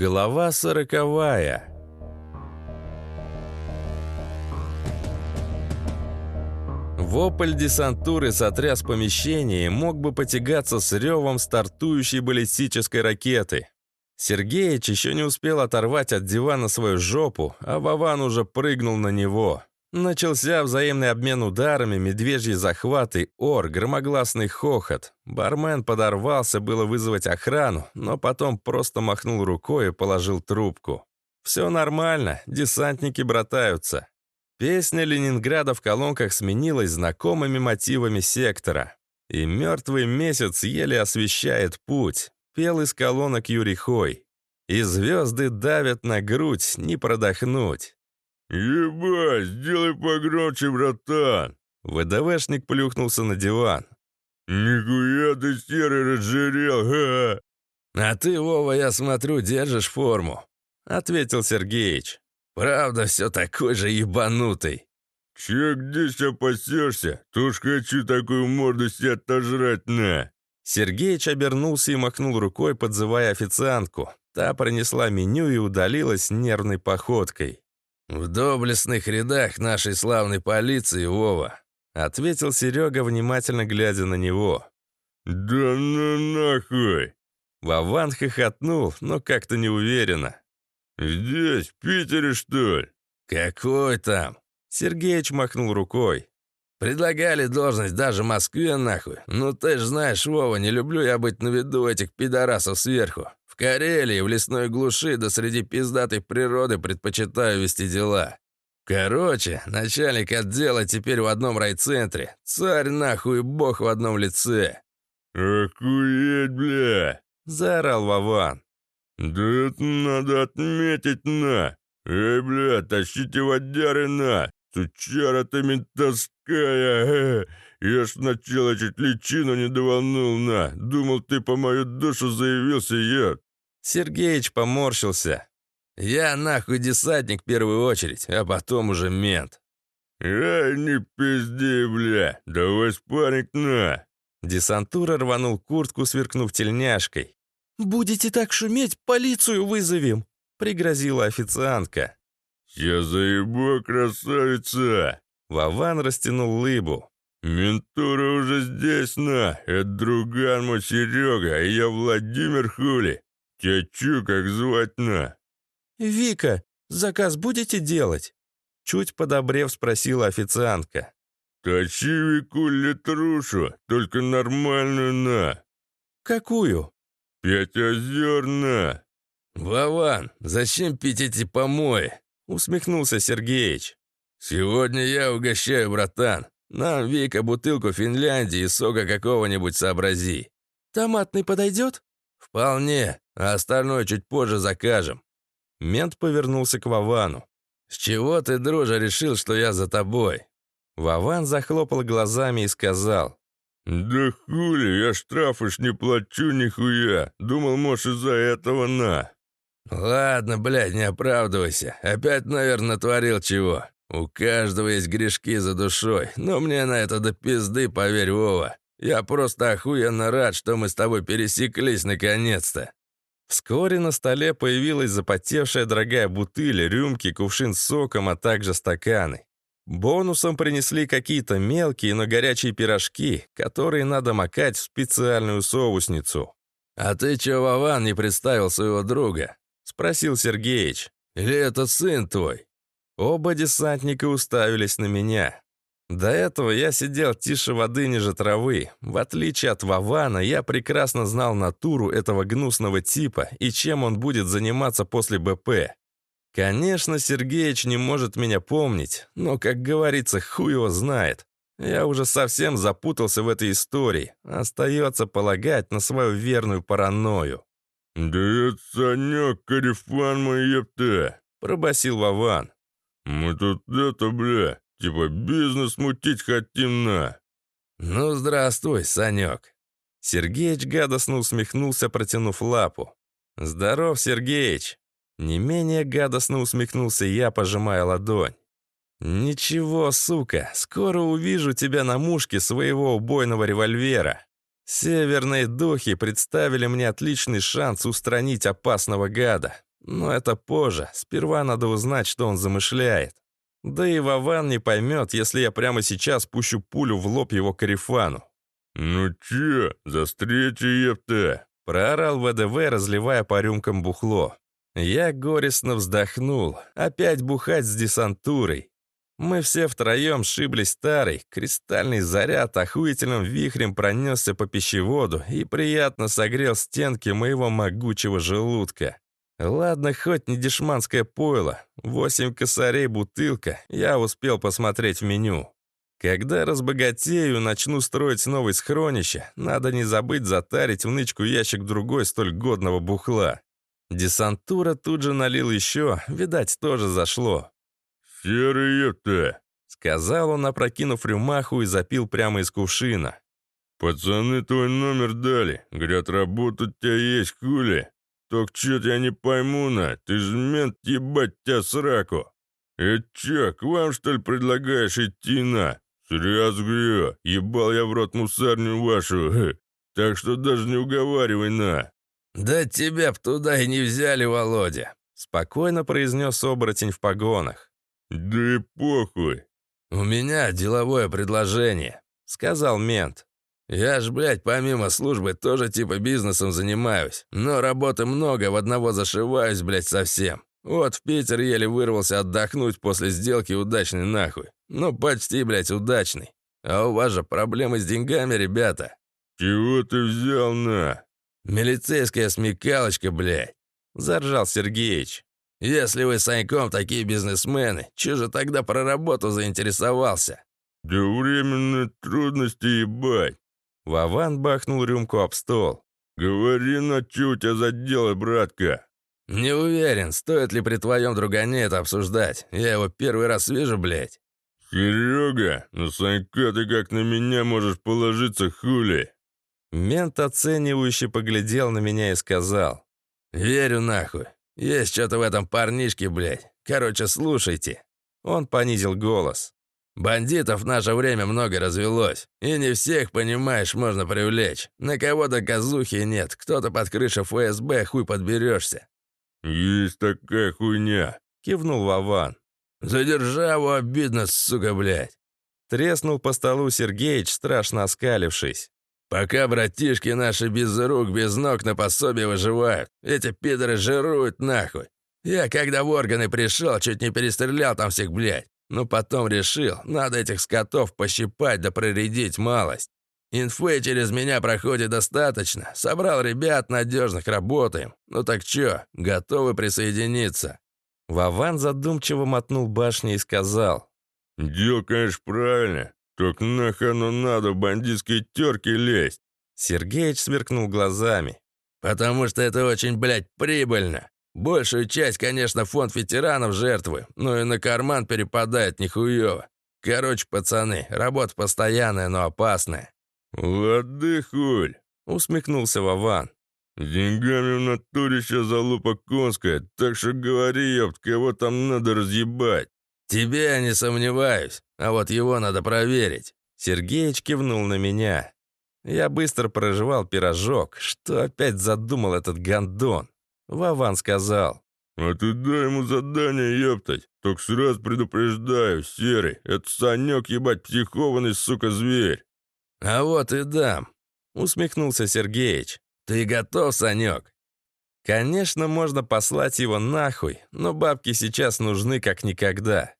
Глава сороковая. Вопль десантуры сотряс помещение и мог бы потягаться с ревом стартующей баллистической ракеты. Сергеич еще не успел оторвать от дивана свою жопу, а Вован уже прыгнул на него. Начался взаимный обмен ударами, медвежьи захваты, ор, громогласный хохот. Бармен подорвался было вызвать охрану, но потом просто махнул рукой и положил трубку. «Все нормально, десантники братаются». Песня Ленинграда в колонках сменилась знакомыми мотивами сектора. И мертвый месяц еле освещает путь, пел из колонок Юрий Хой. И звезды давят на грудь, не продохнуть. «Ебать, сделай погромче, братан!» ВДВшник плюхнулся на диван. «Нихуя ты серый разжирел, ха!» «А ты, Вова, я смотрю, держишь форму», — ответил Сергеич. «Правда, все такой же ебанутый». «Че здесь опасешься? Тоже хочу такую морду себе отожрать на!» Сергеич обернулся и махнул рукой, подзывая официантку. Та принесла меню и удалилась нервной походкой. «В доблестных рядах нашей славной полиции, Вова», — ответил Серега, внимательно глядя на него. «Да ну нахуй!» Вован хохотнул, но как-то неуверенно. «Здесь, в Питере, что ли?» «Какой там?» Сергеич махнул рукой. «Предлагали должность даже Москве, нахуй. Ну ты ж знаешь, Вова, не люблю я быть на виду этих пидорасов сверху. Карелии, в лесной глуши, да среди пиздатой природы предпочитаю вести дела. Короче, начальник отдела теперь в одном райцентре. Царь нахуй бог в одном лице. «Охуеть, бля!» — заорал Вован. «Да это надо отметить, на! Эй, бля, тащите водяры, на! Сучара ты ментовская! Э, я ж сначала чуть личину не даванул, на! Думал, ты по мою душу заявился, я! Сергеич поморщился. «Я нахуй десантник в первую очередь, а потом уже мент». «Эй, не пизди, бля, давай спарринг на!» Десантура рванул куртку, сверкнув тельняшкой. «Будете так шуметь, полицию вызовем!» — пригрозила официантка. «Я заебу, красавица!» Вован растянул лыбу. «Ментура уже здесь, на! Это друган мой Серега, а я Владимир Хули. «Тебя чё, как звать-на?» «Вика, заказ будете делать?» Чуть подобрев спросила официантка. «Тащи Вику литрушу, только нормальную на!» «Какую?» «Пять озер на!» «Вован, зачем пить эти помои?» Усмехнулся Сергеич. «Сегодня я угощаю, братан. Нам, Вика, бутылку Финляндии и сока какого-нибудь сообрази». «Томатный подойдет?» «Вполне, а остальное чуть позже закажем». Мент повернулся к Вовану. «С чего ты, дружа, решил, что я за тобой?» Вован захлопал глазами и сказал. «Да хули, я штрафы ж не плачу нихуя. Думал, может, из-за этого на». «Ладно, блядь, не оправдывайся. Опять, наверное, творил чего. У каждого есть грешки за душой, но мне на это до пизды, поверь, Вова. Я просто охуенно рад, что мы с тобой пересеклись наконец-то». Вскоре на столе появилась запотевшая дорогая бутыль, рюмки, кувшин с соком, а также стаканы. Бонусом принесли какие-то мелкие, но горячие пирожки, которые надо макать в специальную соусницу. «А ты чё, Вован, не представил своего друга?» — спросил Сергеич. «Или это сын твой?» Оба десантника уставились на меня. До этого я сидел тише воды ниже травы. В отличие от Вавана, я прекрасно знал натуру этого гнусного типа и чем он будет заниматься после БП. Конечно, Сергеич не может меня помнить, но, как говорится, хуй его знает. Я уже совсем запутался в этой истории. Остается полагать на свою верную паранойю. «Да это Санек, карифан мой, епта!» — пробасил Вован. «Мы тут это, бля, Типа бизнес мутить хотим на. Ну, здравствуй, Санек. Сергеич гадостно усмехнулся, протянув лапу. «Здоров, Сергеич!» Не менее гадостно усмехнулся я, пожимая ладонь. «Ничего, сука, скоро увижу тебя на мушке своего убойного револьвера. Северные духи представили мне отличный шанс устранить опасного гада. Но это позже. Сперва надо узнать, что он замышляет. Да и Вован не поймет, если я прямо сейчас пущу пулю в лоб его карифану. «Ну чё, за встречу, епта!» Проорал ВДВ, разливая по рюмкам бухло. Я горестно вздохнул. Опять бухать с десантурой. Мы все втроем шиблись старый, кристальный заряд охуительным вихрем пронесся по пищеводу и приятно согрел стенки моего могучего желудка. Ладно, хоть не дешманское пойло. Восемь косарей бутылка, я успел посмотреть в меню. Когда разбогатею, начну строить новый схронище, надо не забыть затарить в нычку ящик другой столь годного бухла. Десантура тут же налил еще, видать, тоже зашло. «Серый епта!» — сказал он, опрокинув рюмаху и запил прямо из кувшина. «Пацаны твой номер дали. Говорят, работа у тебя есть, хули. Только чё-то я не пойму, на. Ты ж мент, ебать тебя сраку. Это чё, к вам, что ли, предлагаешь идти, на? Серьезно говорю, ебал я в рот мусарню вашу. Так что даже не уговаривай, на». «Да тебя б туда и не взяли, Володя», — спокойно произнес оборотень в погонах. «Да и похуй!» «У меня деловое предложение», — сказал мент. «Я ж, блядь, помимо службы тоже типа бизнесом занимаюсь, но работы много, в одного зашиваюсь, блядь, совсем. Вот в Питер еле вырвался отдохнуть после сделки удачный нахуй. Ну, почти, блядь, удачный. А у вас же проблемы с деньгами, ребята». «Чего ты взял на?» «Милицейская смекалочка, блядь», — заржал Сергеич. Если вы с Саньком такие бизнесмены, че же тогда про работу заинтересовался?» «Да временные трудности, ебать!» Вован бахнул рюмку об стол. «Говори, на тебя за дело, братка?» «Не уверен, стоит ли при твоем другане это обсуждать. Я его первый раз вижу, блядь». «Серега, на Санька ты как на меня можешь положиться, хули?» Мент оценивающе поглядел на меня и сказал. «Верю нахуй. Есть что-то в этом парнишке, блядь. Короче, слушайте». Он понизил голос. «Бандитов в наше время много развелось. И не всех, понимаешь, можно привлечь. На кого-то казухи нет. Кто-то под крышей ФСБ хуй подберешься». «Есть такая хуйня», — кивнул Вован. «За державу обидно, сука, блядь». Треснул по столу Сергеич, страшно оскалившись. Пока братишки наши без рук, без ног на пособие выживают, эти пидоры жируют нахуй. Я когда в органы пришел, чуть не перестрелял там всех, блядь. Но потом решил, надо этих скотов пощипать да проредить малость. Инфы через меня проходит достаточно. Собрал ребят надежных, работаем. Ну так чё, готовы присоединиться?» Вован задумчиво мотнул башней и сказал. «Дело, конечно, правильно. «Так нахуй оно надо в бандитские терки лезть?» Сергеич сверкнул глазами. «Потому что это очень, блядь, прибыльно. Большую часть, конечно, фонд ветеранов жертвы, но и на карман перепадает нихуево. Короче, пацаны, работа постоянная, но опасная». «Лады, хуль!» — усмехнулся Вован. «С деньгами в натуре сейчас залупа конская, так что говори, ёпт, кого там надо разъебать». «Тебе я не сомневаюсь, а вот его надо проверить». Сергеич кивнул на меня. Я быстро проживал пирожок. Что опять задумал этот гондон? Вован сказал. «А ты дай ему задание, ептать. Только сразу предупреждаю, Серый, это Санек, ебать, психованный, сука, зверь». «А вот и дам», — усмехнулся Сергеич. «Ты готов, Санек?» Конечно, можно послать его нахуй, но бабки сейчас нужны как никогда.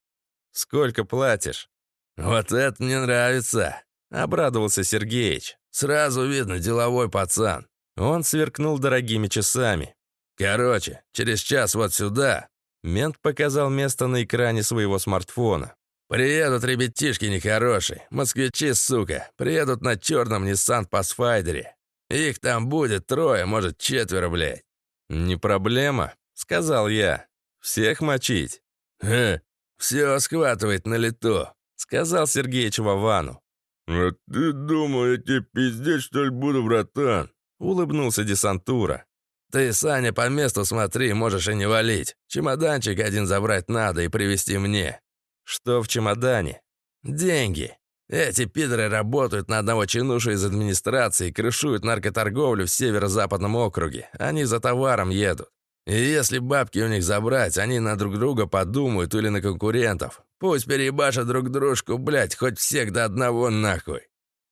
«Сколько платишь?» «Вот это мне нравится!» — обрадовался Сергеич. «Сразу видно, деловой пацан». Он сверкнул дорогими часами. «Короче, через час вот сюда». Мент показал место на экране своего смартфона. «Приедут ребятишки нехорошие, москвичи, сука. Приедут на черном Nissan Pathfinder. Их там будет трое, может, четверо, блядь». «Не проблема», — сказал я. «Всех мочить». «Хе, «Все схватывает на лету», — сказал Сергеич Вовану. «А ты думал, я тебе пиздеть, что ли, буду, братан?» — улыбнулся десантура. «Ты, Саня, по месту смотри, можешь и не валить. Чемоданчик один забрать надо и привезти мне». «Что в чемодане?» «Деньги. Эти пидоры работают на одного чинушу из администрации и крышуют наркоторговлю в северо-западном округе. Они за товаром едут. И если бабки у них забрать, они на друг друга подумают или на конкурентов. Пусть перебашат друг дружку, блядь, хоть всех до одного нахуй.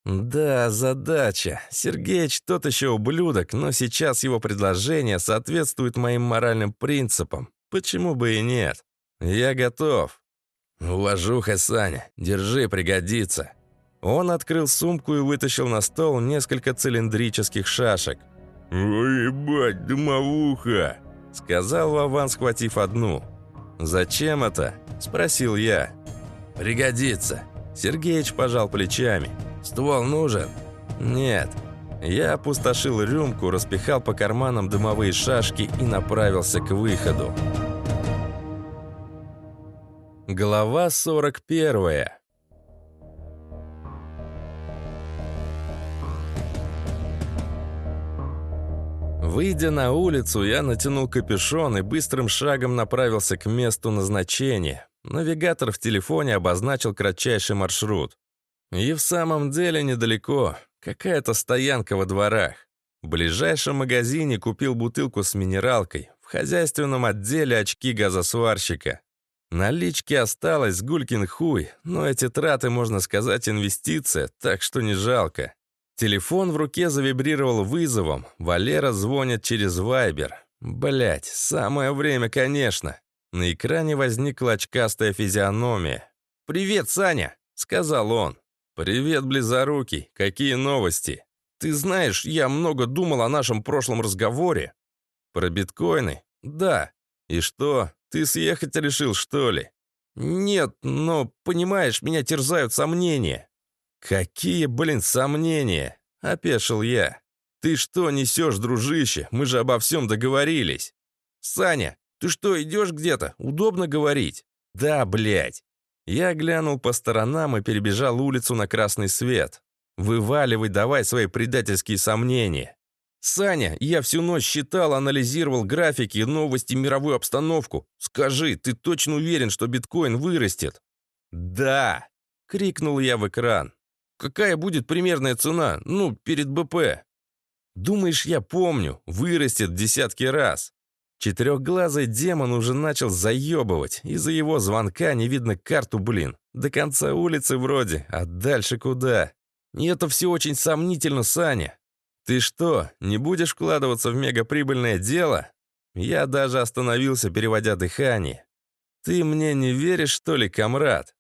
Да, задача. Сергеич тот еще ублюдок, но сейчас его предложение соответствует моим моральным принципам. Почему бы и нет? Я готов. Уважуха, Саня. Держи, пригодится. Он открыл сумку и вытащил на стол несколько цилиндрических шашек. «Ой, ебать, дымовуха!» Сказал Вован, схватив одну. «Зачем это?» – спросил я. «Пригодится». Сергеич пожал плечами. «Ствол нужен?» «Нет». Я опустошил рюмку, распихал по карманам дымовые шашки и направился к выходу. Глава 41 Выйдя на улицу, я натянул капюшон и быстрым шагом направился к месту назначения. Навигатор в телефоне обозначил кратчайший маршрут. И в самом деле недалеко. Какая-то стоянка во дворах. В ближайшем магазине купил бутылку с минералкой. В хозяйственном отделе очки газосварщика. Налички осталось гулькин хуй, но эти траты, можно сказать, инвестиция, так что не жалко. Телефон в руке завибрировал вызовом. Валера звонит через Вайбер. Блять, самое время, конечно. На экране возникла очкастая физиономия. «Привет, Саня!» — сказал он. «Привет, близорукий. Какие новости?» «Ты знаешь, я много думал о нашем прошлом разговоре». «Про биткоины?» «Да». «И что, ты съехать решил, что ли?» «Нет, но, понимаешь, меня терзают сомнения». «Какие, блин, сомнения?» — опешил я. «Ты что несешь, дружище? Мы же обо всем договорились». «Саня, ты что, идешь где-то? Удобно говорить?» «Да, блядь». Я глянул по сторонам и перебежал улицу на красный свет. «Вываливай давай свои предательские сомнения». «Саня, я всю ночь считал, анализировал графики, новости, мировую обстановку. Скажи, ты точно уверен, что биткоин вырастет?» «Да!» — крикнул я в экран. «Какая будет примерная цена? Ну, перед БП?» «Думаешь, я помню? Вырастет десятки раз. Четырехглазый демон уже начал заебывать. Из-за его звонка не видно карту, блин. До конца улицы вроде, а дальше куда? И это все очень сомнительно, Саня. Ты что, не будешь вкладываться в мегаприбыльное дело? Я даже остановился, переводя дыхание. Ты мне не веришь, что ли, комрад?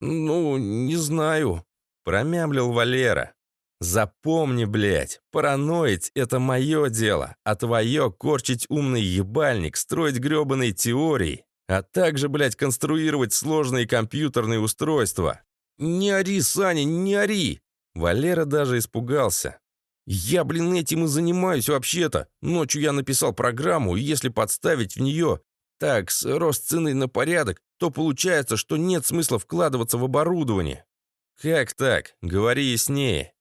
Ну, не знаю, промямлил Валера. Запомни, блядь, параноить — это мое дело, а твое — корчить умный ебальник, строить гребаные теории, а также, блядь, конструировать сложные компьютерные устройства. Не ори, Саня, не ори! Валера даже испугался. Я, блин, этим и занимаюсь вообще-то. Ночью я написал программу, и если подставить в нее так, рост цены на порядок, то получается, что нет смысла вкладываться в оборудование. Как так? Говори яснее.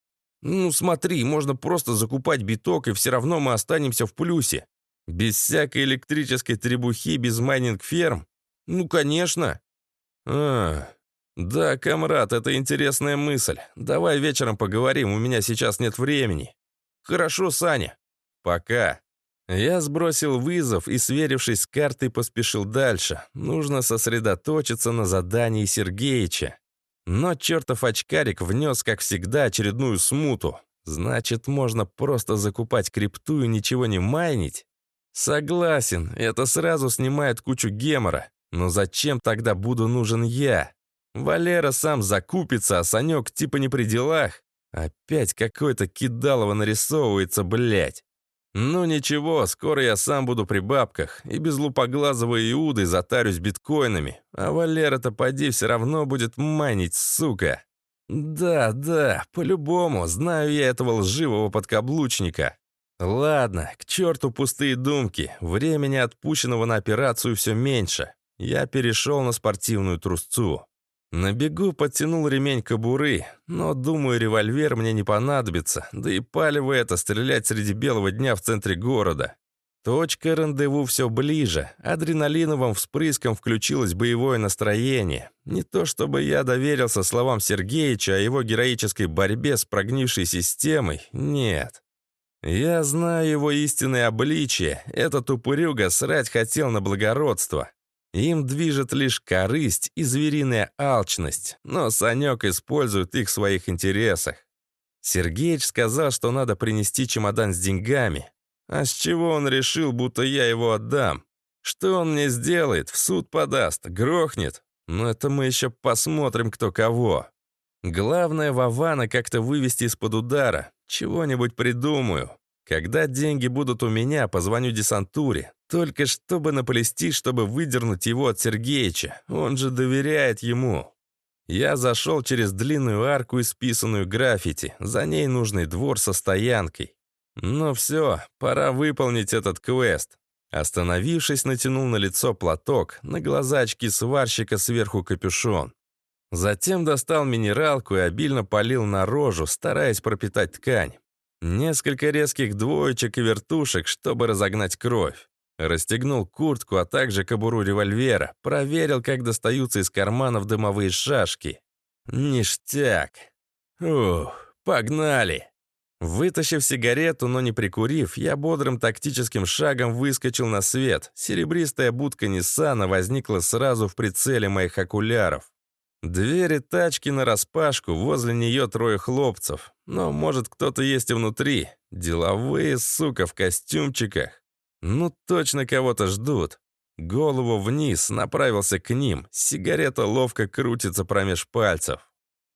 Ну, смотри, можно просто закупать биток, и все равно мы останемся в плюсе. Без всякой электрической требухи, без майнинг-ферм? Ну, конечно. А, да, комрад, это интересная мысль. Давай вечером поговорим, у меня сейчас нет времени. Хорошо, Саня. Пока. Я сбросил вызов и, сверившись с картой, поспешил дальше. Нужно сосредоточиться на задании Сергеича. Но чертов очкарик внес, как всегда, очередную смуту. Значит, можно просто закупать крипту и ничего не майнить? Согласен, это сразу снимает кучу гемора. Но зачем тогда буду нужен я? Валера сам закупится, а Санек типа не при делах. Опять какой-то кидалово нарисовывается, блядь. Ну ничего, скоро я сам буду при бабках и без лупоглазого Иуды затарюсь биткоинами, а Валера-то поди все равно будет майнить, сука. Да, да, по-любому, знаю я этого лживого подкаблучника. Ладно, к черту пустые думки, времени отпущенного на операцию все меньше. Я перешел на спортивную трусцу. На бегу подтянул ремень кобуры, но, думаю, револьвер мне не понадобится, да и палево это стрелять среди белого дня в центре города. Точка рандеву все ближе, адреналиновым вспрыском включилось боевое настроение. Не то чтобы я доверился словам Сергеича о его героической борьбе с прогнившей системой, нет. Я знаю его истинное обличие. Этот упырюга срать хотел на благородство. Им движет лишь корысть и звериная алчность, но Санек использует их в своих интересах. Сергеич сказал, что надо принести чемодан с деньгами. А с чего он решил, будто я его отдам? Что он мне сделает? В суд подаст, грохнет? Но это мы еще посмотрим, кто кого. Главное Вована как-то вывести из-под удара. Чего-нибудь придумаю. Когда деньги будут у меня, позвоню десантуре. Только чтобы наплести, чтобы выдернуть его от Сергеича. Он же доверяет ему. Я зашел через длинную арку, исписанную граффити. За ней нужный двор со стоянкой. Ну все, пора выполнить этот квест. Остановившись, натянул на лицо платок, на глаза очки сварщика сверху капюшон. Затем достал минералку и обильно полил на рожу, стараясь пропитать ткань. Несколько резких двоечек и вертушек, чтобы разогнать кровь. Расстегнул куртку, а также кобуру револьвера, проверил, как достаются из карманов дымовые шашки. Ништяк. Ух, погнали. Вытащив сигарету, но не прикурив, я бодрым тактическим шагом выскочил на свет. Серебристая будка Ниссана возникла сразу в прицеле моих окуляров. Двери тачки нараспашку, возле нее трое хлопцев. Но, может, кто-то есть и внутри. Деловые, сука, в костюмчиках. Ну, точно кого-то ждут. Голову вниз, направился к ним. Сигарета ловко крутится промеж пальцев.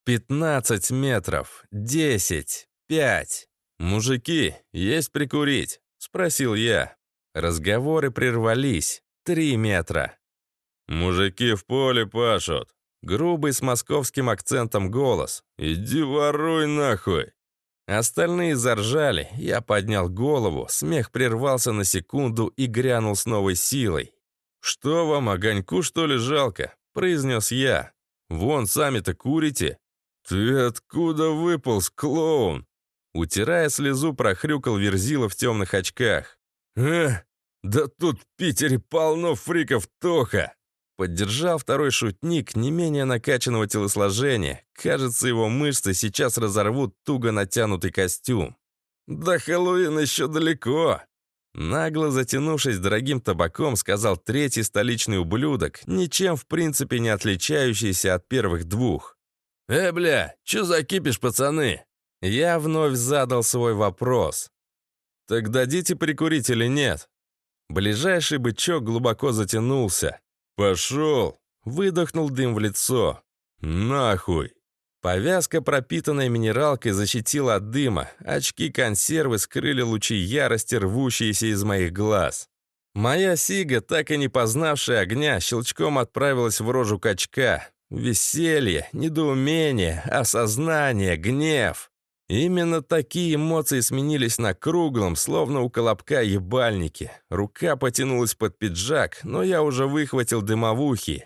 Пятнадцать метров. Десять. «Пять. Мужики, есть прикурить?» — спросил я. Разговоры прервались. Три метра. «Мужики в поле пашут». Грубый с московским акцентом голос. «Иди воруй нахуй!» Остальные заржали, я поднял голову, смех прервался на секунду и грянул с новой силой. «Что вам, огоньку, что ли, жалко?» — произнес я. «Вон, сами-то курите». «Ты откуда выполз, клоун?» Утирая слезу, прохрюкал Верзила в темных очках. «Э, да тут в Питере полно фриков Тоха!» Поддержал второй шутник не менее накачанного телосложения. Кажется, его мышцы сейчас разорвут туго натянутый костюм. «До Хэллоуина еще далеко!» Нагло затянувшись дорогим табаком, сказал третий столичный ублюдок, ничем в принципе не отличающийся от первых двух. «Э, бля, чё закипишь, пацаны?» Я вновь задал свой вопрос. «Так дадите прикурить или нет?» Ближайший бычок глубоко затянулся. «Пошел!» Выдохнул дым в лицо. «Нахуй!» Повязка, пропитанная минералкой, защитила от дыма. Очки-консервы скрыли лучи ярости, рвущиеся из моих глаз. Моя сига, так и не познавшая огня, щелчком отправилась в рожу качка. Веселье, недоумение, осознание, гнев. Именно такие эмоции сменились на круглом, словно у колобка ебальники. Рука потянулась под пиджак, но я уже выхватил дымовухи.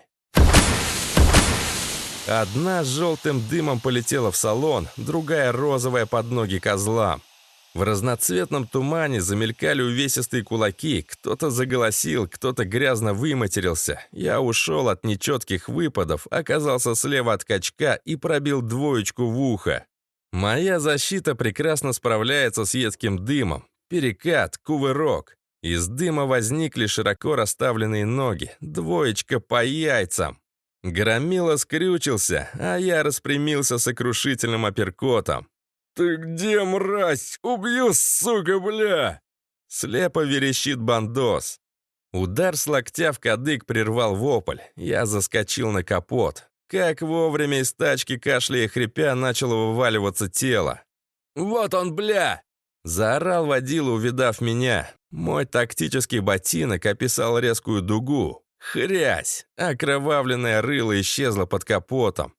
Одна с желтым дымом полетела в салон, другая розовая под ноги козлам. В разноцветном тумане замелькали увесистые кулаки, кто-то заголосил, кто-то грязно выматерился. Я ушел от нечетких выпадов, оказался слева от качка и пробил двоечку в ухо. Моя защита прекрасно справляется с едким дымом. Перекат, кувырок. Из дыма возникли широко расставленные ноги. Двоечка по яйцам. Громила скрючился, а я распрямился сокрушительным апперкотом. «Ты где, мразь? Убью, сука, бля!» Слепо верещит бандос. Удар с локтя в кадык прервал вопль. Я заскочил на капот. Как вовремя из тачки, кашляя и хрипя, начало вываливаться тело. «Вот он, бля!» Заорал водила, увидав меня. Мой тактический ботинок описал резкую дугу. Хрясь! Окровавленное рыло исчезло под капотом.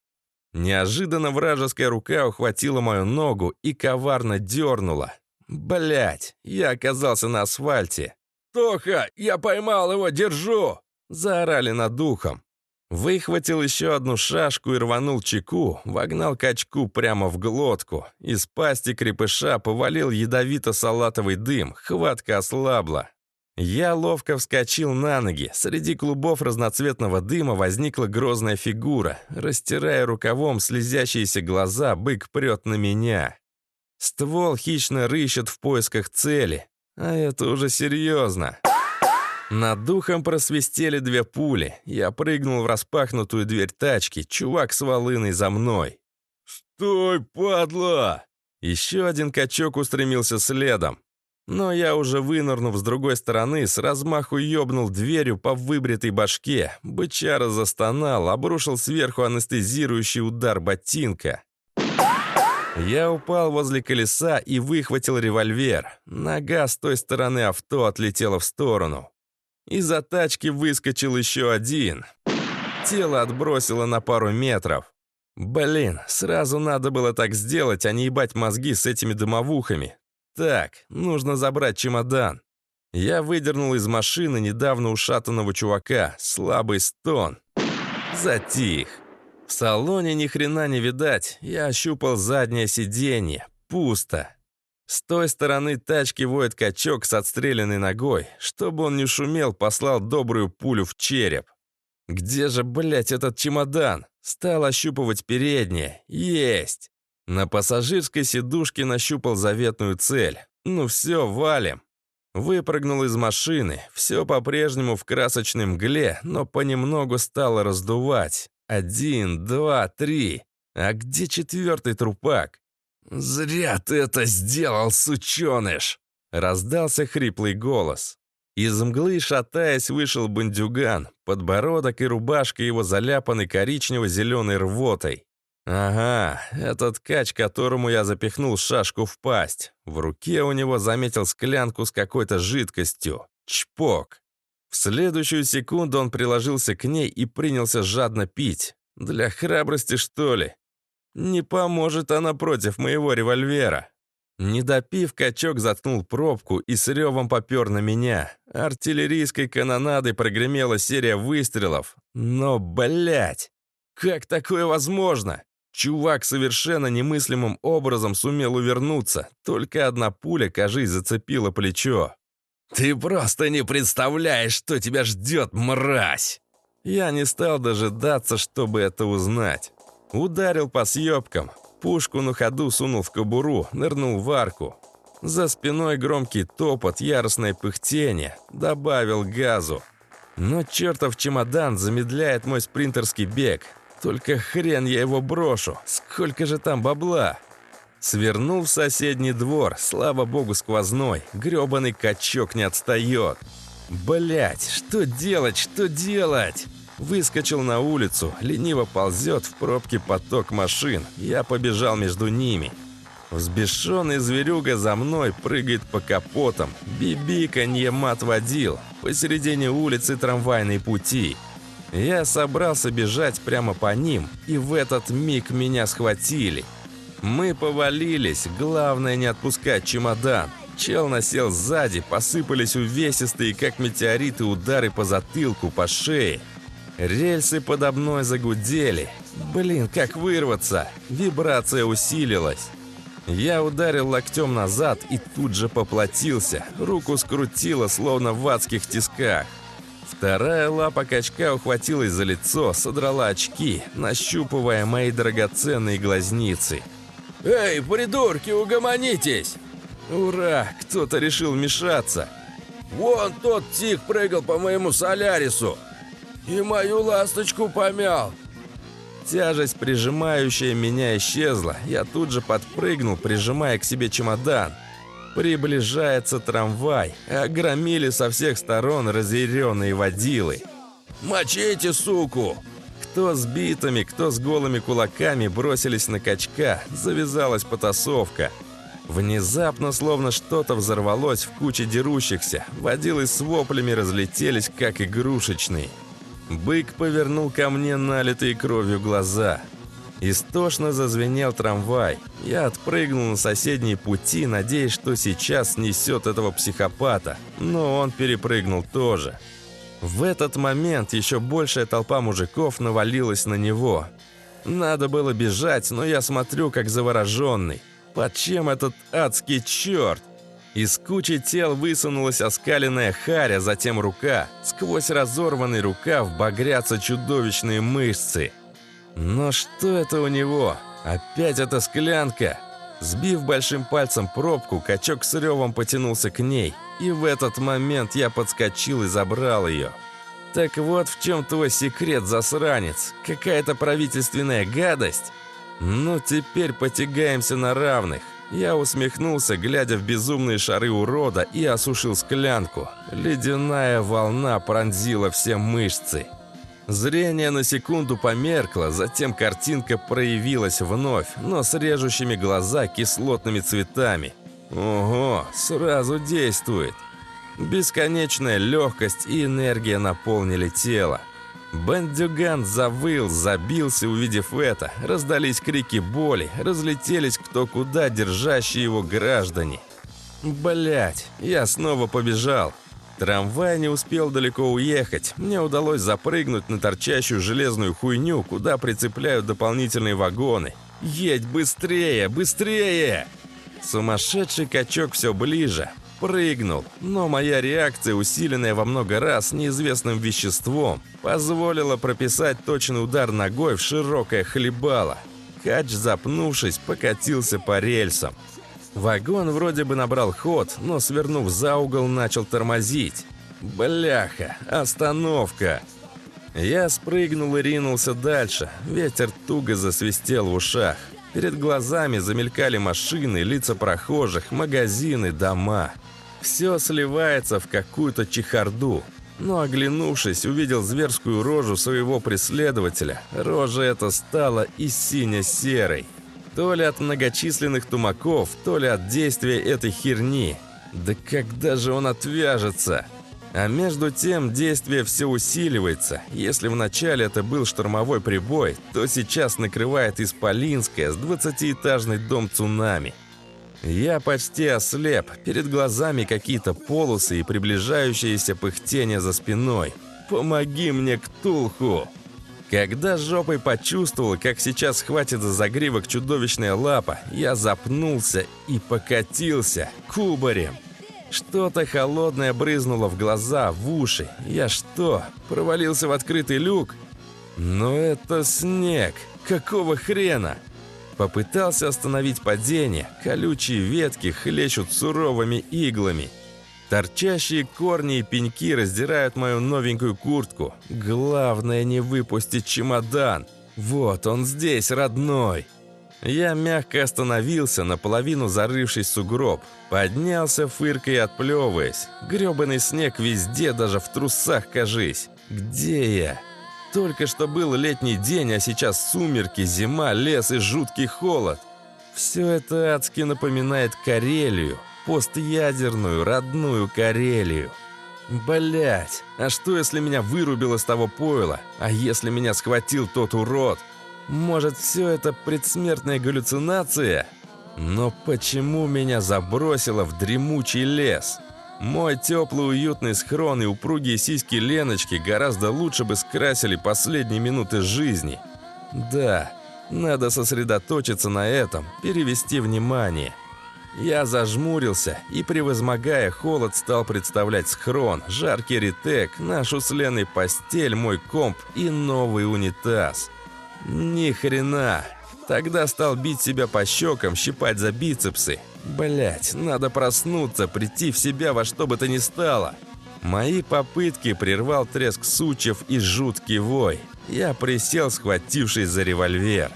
Неожиданно вражеская рука ухватила мою ногу и коварно дернула. Блять, я оказался на асфальте. «Тоха, я поймал его, держу!» Заорали над духом. Выхватил еще одну шашку и рванул чеку, вогнал качку прямо в глотку. Из пасти крепыша повалил ядовито-салатовый дым, хватка ослабла. Я ловко вскочил на ноги. Среди клубов разноцветного дыма возникла грозная фигура. Растирая рукавом слезящиеся глаза, бык прет на меня. Ствол хищно рыщет в поисках цели. А это уже серьезно. Над духом просвистели две пули. Я прыгнул в распахнутую дверь тачки. Чувак с волыной за мной. «Стой, падла!» Еще один качок устремился следом. Но я уже вынырнув с другой стороны, с размаху ёбнул дверью по выбритой башке. Бычара застонал, обрушил сверху анестезирующий удар ботинка. Я упал возле колеса и выхватил револьвер. Нога с той стороны авто отлетела в сторону. Из-за тачки выскочил еще один. Тело отбросило на пару метров. Блин, сразу надо было так сделать, а не ебать мозги с этими дымовухами. Так, нужно забрать чемодан. Я выдернул из машины недавно ушатанного чувака. Слабый стон. Затих. В салоне ни хрена не видать. Я ощупал заднее сиденье. Пусто. С той стороны тачки воет качок с отстрелянной ногой. Чтобы он не шумел, послал добрую пулю в череп. Где же, блядь, этот чемодан? Стал ощупывать переднее. Есть. На пассажирской сидушке нащупал заветную цель. Ну все, валим. Выпрыгнул из машины. Все по-прежнему в красочной мгле, но понемногу стало раздувать. Один, два, три. А где четвертый трупак? «Зря ты это сделал, сученыш!» Раздался хриплый голос. Из мглы, шатаясь, вышел бандюган. Подбородок и рубашка его заляпаны коричнево-зеленой рвотой. Ага, этот кач, которому я запихнул шашку в пасть. В руке у него заметил склянку с какой-то жидкостью. Чпок. В следующую секунду он приложился к ней и принялся жадно пить. Для храбрости, что ли? Не поможет она против моего револьвера. Не допив, качок заткнул пробку и с ревом попер на меня. Артиллерийской канонадой прогремела серия выстрелов. Но, блять, как такое возможно? Чувак совершенно немыслимым образом сумел увернуться. Только одна пуля, кажись, зацепила плечо. «Ты просто не представляешь, что тебя ждет, мразь!» Я не стал дожидаться, чтобы это узнать. Ударил по съебкам. Пушку на ходу сунул в кобуру, нырнул в арку. За спиной громкий топот, яростное пыхтение. Добавил газу. Но чертов чемодан замедляет мой спринтерский бег. Только хрен я его брошу. Сколько же там бабла? Свернул в соседний двор, слава богу, сквозной. Грёбаный качок не отстает. Блять, что делать, что делать? Выскочил на улицу, лениво ползет в пробке поток машин. Я побежал между ними. Взбешенный зверюга за мной прыгает по капотам. Бибиканье мат водил. Посередине улицы трамвайные пути. Я собрался бежать прямо по ним, и в этот миг меня схватили. Мы повалились, главное не отпускать чемодан. Чел насел сзади, посыпались увесистые, как метеориты, удары по затылку, по шее. Рельсы подо мной загудели. Блин, как вырваться? Вибрация усилилась. Я ударил локтем назад и тут же поплатился. Руку скрутило, словно в адских тисках. Вторая лапа качка ухватилась за лицо, содрала очки, нащупывая мои драгоценные глазницы. «Эй, придурки, угомонитесь!» «Ура! Кто-то решил вмешаться!» «Вон тот тик прыгал по моему солярису и мою ласточку помял!» Тяжесть, прижимающая меня, исчезла. Я тут же подпрыгнул, прижимая к себе чемодан. Приближается трамвай, а громили со всех сторон разъяренные водилы. «Мочите, суку!» Кто с битами, кто с голыми кулаками бросились на качка, завязалась потасовка. Внезапно, словно что-то взорвалось в куче дерущихся, водилы с воплями разлетелись, как игрушечные. Бык повернул ко мне налитые кровью глаза – Истошно зазвенел трамвай. Я отпрыгнул на соседние пути, надеясь, что сейчас несет этого психопата. Но он перепрыгнул тоже. В этот момент еще большая толпа мужиков навалилась на него. Надо было бежать, но я смотрю, как завороженный. Под чем этот адский черт? Из кучи тел высунулась оскаленная харя, затем рука. Сквозь разорванный рукав багрятся чудовищные мышцы – но что это у него? Опять эта склянка? Сбив большим пальцем пробку, качок с ревом потянулся к ней, и в этот момент я подскочил и забрал ее. Так вот в чем твой секрет, засранец. Какая-то правительственная гадость? Ну, теперь потягаемся на равных. Я усмехнулся, глядя в безумные шары урода, и осушил склянку. Ледяная волна пронзила все мышцы. Зрение на секунду померкло, затем картинка проявилась вновь, но с режущими глаза кислотными цветами. Ого, сразу действует. Бесконечная легкость и энергия наполнили тело. Бандюган завыл, забился, увидев это. Раздались крики боли, разлетелись кто куда держащие его граждане. Блять, я снова побежал. Трамвай не успел далеко уехать. Мне удалось запрыгнуть на торчащую железную хуйню, куда прицепляют дополнительные вагоны. Едь быстрее, быстрее! Сумасшедший качок все ближе. Прыгнул, но моя реакция, усиленная во много раз неизвестным веществом, позволила прописать точный удар ногой в широкое хлебало. Кач, запнувшись, покатился по рельсам. Вагон вроде бы набрал ход, но, свернув за угол, начал тормозить. Бляха, остановка! Я спрыгнул и ринулся дальше. Ветер туго засвистел в ушах. Перед глазами замелькали машины, лица прохожих, магазины, дома. Все сливается в какую-то чехарду. Но, оглянувшись, увидел зверскую рожу своего преследователя. Рожа эта стала и сине-серой. То ли от многочисленных тумаков, то ли от действия этой херни. Да когда же он отвяжется? А между тем действие все усиливается. Если вначале это был штормовой прибой, то сейчас накрывает Исполинское с 20-этажный дом цунами. Я почти ослеп, перед глазами какие-то полосы и приближающееся пыхтение за спиной. «Помоги мне, Ктулху!» Когда жопой почувствовал, как сейчас схватит за загривок чудовищная лапа, я запнулся и покатился кубарем. Что-то холодное брызнуло в глаза, в уши. Я что, провалился в открытый люк? Но это снег. Какого хрена? Попытался остановить падение. Колючие ветки хлещут суровыми иглами. Торчащие корни и пеньки раздирают мою новенькую куртку. Главное не выпустить чемодан. Вот он здесь, родной. Я мягко остановился, наполовину зарывшись в сугроб. Поднялся, фыркой и отплевываясь. Гребаный снег везде, даже в трусах, кажись. Где я? Только что был летний день, а сейчас сумерки, зима, лес и жуткий холод. Все это адски напоминает Карелию. Постядерную, родную Карелию. Блять, а что если меня вырубило с того пойла? А если меня схватил тот урод? Может, все это предсмертная галлюцинация? Но почему меня забросило в дремучий лес? Мой теплый уютный схрон и упругие сиськи Леночки гораздо лучше бы скрасили последние минуты жизни. Да, надо сосредоточиться на этом, перевести внимание. Я зажмурился и, превозмогая холод, стал представлять схрон, жаркий ритек, нашу с Леной постель, мой комп и новый унитаз. Ни хрена. Тогда стал бить себя по щекам, щипать за бицепсы. Блять, надо проснуться, прийти в себя во что бы то ни стало. Мои попытки прервал треск сучьев и жуткий вой. Я присел, схватившись за револьвер.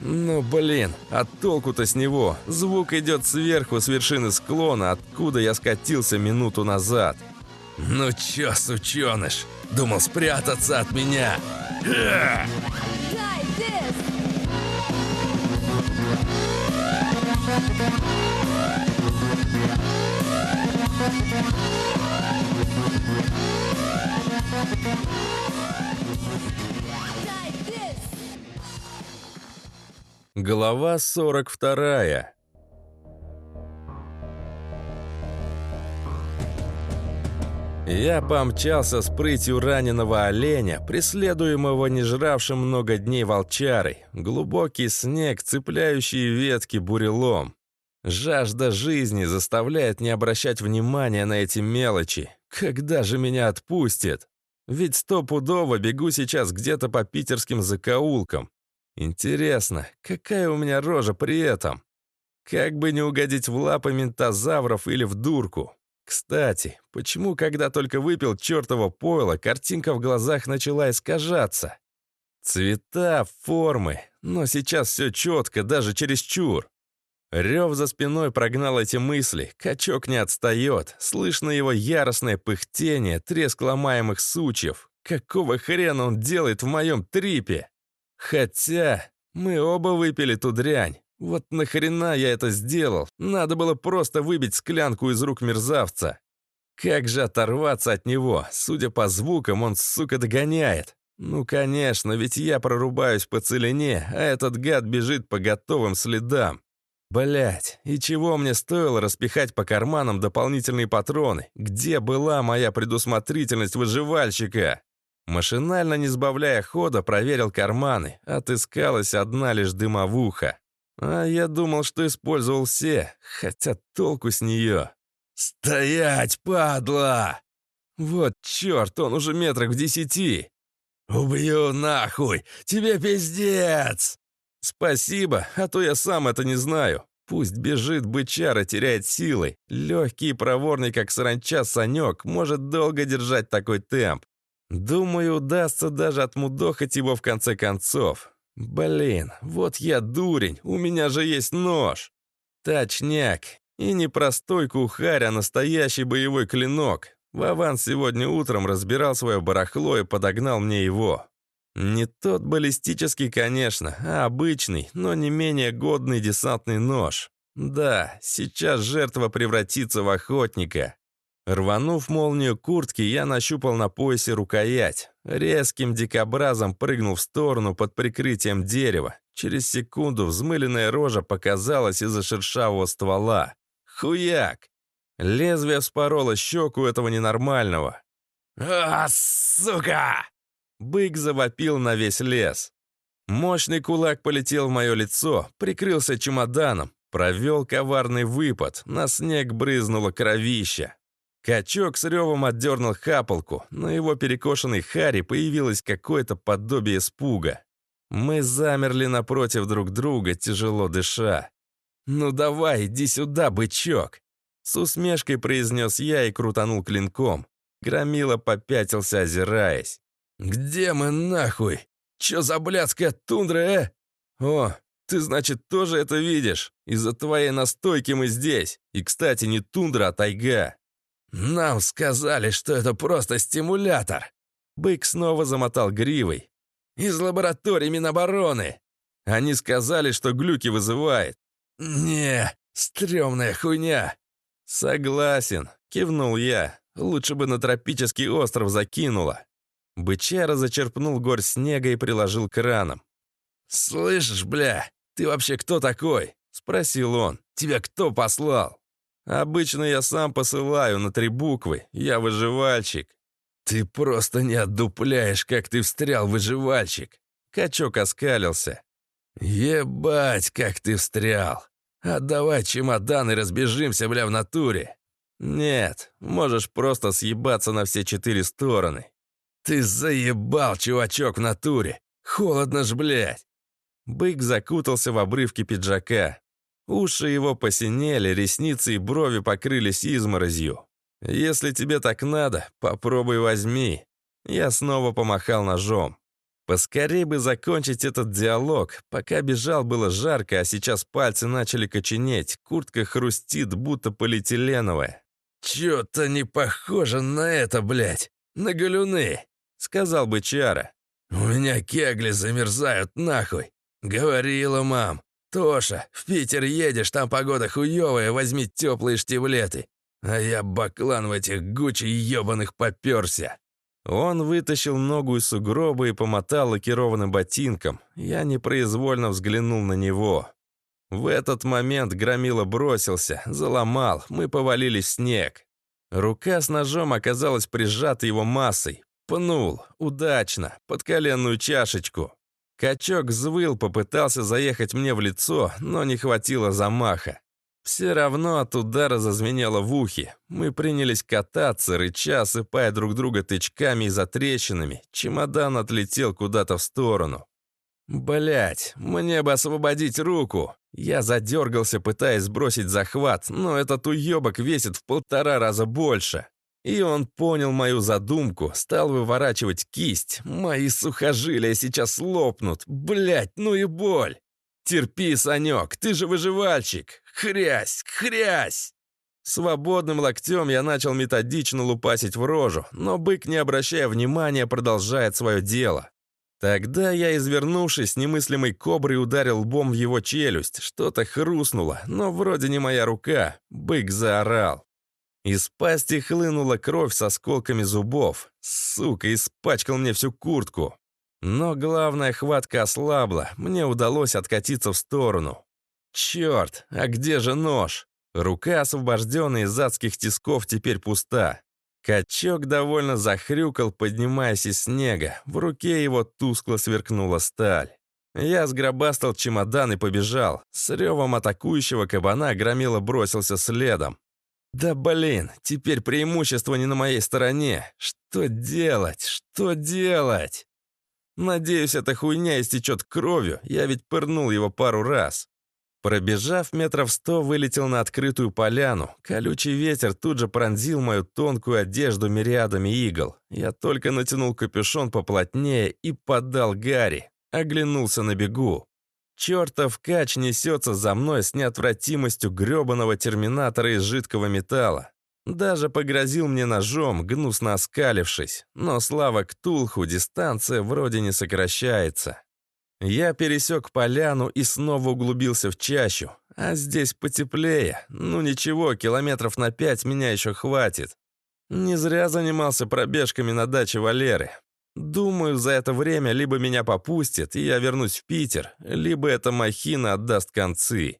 Ну блин, а толку-то с него? Звук идет сверху, с вершины склона, откуда я скатился минуту назад. «Ну чё, сучёныш, думал спрятаться от меня?» Глава 42 Я помчался с прытью раненого оленя, преследуемого не жравшим много дней волчарой. Глубокий снег, цепляющие ветки бурелом. Жажда жизни заставляет не обращать внимания на эти мелочи. Когда же меня отпустит? Ведь стопудово бегу сейчас где-то по питерским закоулкам. Интересно, какая у меня рожа при этом? Как бы не угодить в лапы ментозавров или в дурку. Кстати, почему, когда только выпил чертово пойло, картинка в глазах начала искажаться? Цвета, формы, но сейчас все четко, даже чересчур. Рев за спиной прогнал эти мысли, качок не отстает, слышно его яростное пыхтение, треск ломаемых сучьев. Какого хрена он делает в моем трипе? Хотя мы оба выпили ту дрянь. Вот нахрена я это сделал? Надо было просто выбить склянку из рук мерзавца. Как же оторваться от него? Судя по звукам, он, сука, догоняет. Ну, конечно, ведь я прорубаюсь по целине, а этот гад бежит по готовым следам. Блять, и чего мне стоило распихать по карманам дополнительные патроны? Где была моя предусмотрительность выживальщика? Машинально, не сбавляя хода, проверил карманы. Отыскалась одна лишь дымовуха. А я думал, что использовал все, хотя толку с нее. «Стоять, падла!» «Вот черт, он уже метрах в десяти!» «Убью нахуй! Тебе пиздец!» «Спасибо, а то я сам это не знаю. Пусть бежит бычара, теряет силы. Легкий и проворный, как саранча, Санек, может долго держать такой темп. Думаю, удастся даже отмудохать его в конце концов. Блин, вот я дурень, у меня же есть нож. Точняк. И не простой кухарь, а настоящий боевой клинок. Вован сегодня утром разбирал свое барахло и подогнал мне его. Не тот баллистический, конечно, а обычный, но не менее годный десантный нож. Да, сейчас жертва превратится в охотника. Рванув молнию куртки, я нащупал на поясе рукоять. Резким дикобразом прыгнул в сторону под прикрытием дерева. Через секунду взмыленная рожа показалась из-за шершавого ствола. Хуяк! Лезвие вспороло щеку этого ненормального. «А, сука!» Бык завопил на весь лес. Мощный кулак полетел в мое лицо, прикрылся чемоданом, провел коварный выпад, на снег брызнуло кровища. Качок с ревом отдернул хапалку, на его перекошенной харе появилось какое-то подобие испуга. Мы замерли напротив друг друга, тяжело дыша. «Ну давай, иди сюда, бычок!» С усмешкой произнес я и крутанул клинком. Громила попятился, озираясь. «Где мы нахуй? Чё за блядская тундра, э? О, ты, значит, тоже это видишь? Из-за твоей настойки мы здесь. И, кстати, не тундра, а тайга. «Нам сказали, что это просто стимулятор!» Бык снова замотал гривой. «Из лаборатории Минобороны!» Они сказали, что глюки вызывает. «Не, стрёмная хуйня!» «Согласен», — кивнул я. «Лучше бы на тропический остров закинуло». Бычара зачерпнул горь снега и приложил к ранам. «Слышишь, бля, ты вообще кто такой?» — спросил он. «Тебя кто послал?» Обычно я сам посылаю на три буквы. Я выживальщик. Ты просто не отдупляешь, как ты встрял, выживальщик. Качок оскалился. Ебать, как ты встрял. Отдавай чемодан и разбежимся, бля, в натуре. Нет, можешь просто съебаться на все четыре стороны. Ты заебал, чувачок, в натуре. Холодно ж, блядь. Бык закутался в обрывки пиджака. Уши его посинели, ресницы и брови покрылись изморозью. «Если тебе так надо, попробуй возьми». Я снова помахал ножом. Поскорей бы закончить этот диалог. Пока бежал, было жарко, а сейчас пальцы начали коченеть. Куртка хрустит, будто полиэтиленовая. «Чё-то не похоже на это, блядь! На галюны!» — сказал бы Чара. «У меня кегли замерзают нахуй! Говорила мам, «Тоша, в Питер едешь, там погода хуёвая, возьми теплые штиблеты. А я баклан в этих гучи ебаных попёрся». Он вытащил ногу из сугроба и помотал лакированным ботинком. Я непроизвольно взглянул на него. В этот момент Громила бросился, заломал, мы повалились в снег. Рука с ножом оказалась прижата его массой. Пнул, удачно, под коленную чашечку. Качок взвыл, попытался заехать мне в лицо, но не хватило замаха. Все равно от удара зазвенело в ухе. Мы принялись кататься, рыча, осыпая друг друга тычками и затрещинами. Чемодан отлетел куда-то в сторону. Блять, мне бы освободить руку. Я задергался, пытаясь сбросить захват, но этот уебок весит в полтора раза больше. И он понял мою задумку, стал выворачивать кисть. Мои сухожилия сейчас лопнут. Блять, ну и боль. Терпи, Санек, ты же выживальщик. Хрясь, хрясь. Свободным локтем я начал методично лупасить в рожу, но бык, не обращая внимания, продолжает свое дело. Тогда я, извернувшись, немыслимой коброй ударил лбом в его челюсть. Что-то хрустнуло, но вроде не моя рука. Бык заорал. Из пасти хлынула кровь с осколками зубов. Сука, испачкал мне всю куртку. Но главная хватка ослабла, мне удалось откатиться в сторону. Черт, а где же нож? Рука, освобожденная из адских тисков, теперь пуста. Качок довольно захрюкал, поднимаясь из снега. В руке его тускло сверкнула сталь. Я сгробастал чемодан и побежал. С ревом атакующего кабана громила бросился следом. Да блин, теперь преимущество не на моей стороне. Что делать? Что делать? Надеюсь, эта хуйня истечет кровью, я ведь пырнул его пару раз. Пробежав метров сто, вылетел на открытую поляну. Колючий ветер тут же пронзил мою тонкую одежду мириадами игл. Я только натянул капюшон поплотнее и подал Гарри. Оглянулся на бегу. Чертов кач несется за мной с неотвратимостью гребаного терминатора из жидкого металла. Даже погрозил мне ножом, гнусно оскалившись. Но слава Ктулху, дистанция вроде не сокращается. Я пересек поляну и снова углубился в чащу. А здесь потеплее. Ну ничего, километров на пять меня еще хватит. Не зря занимался пробежками на даче Валеры. Думаю, за это время либо меня попустят, и я вернусь в Питер, либо эта махина отдаст концы.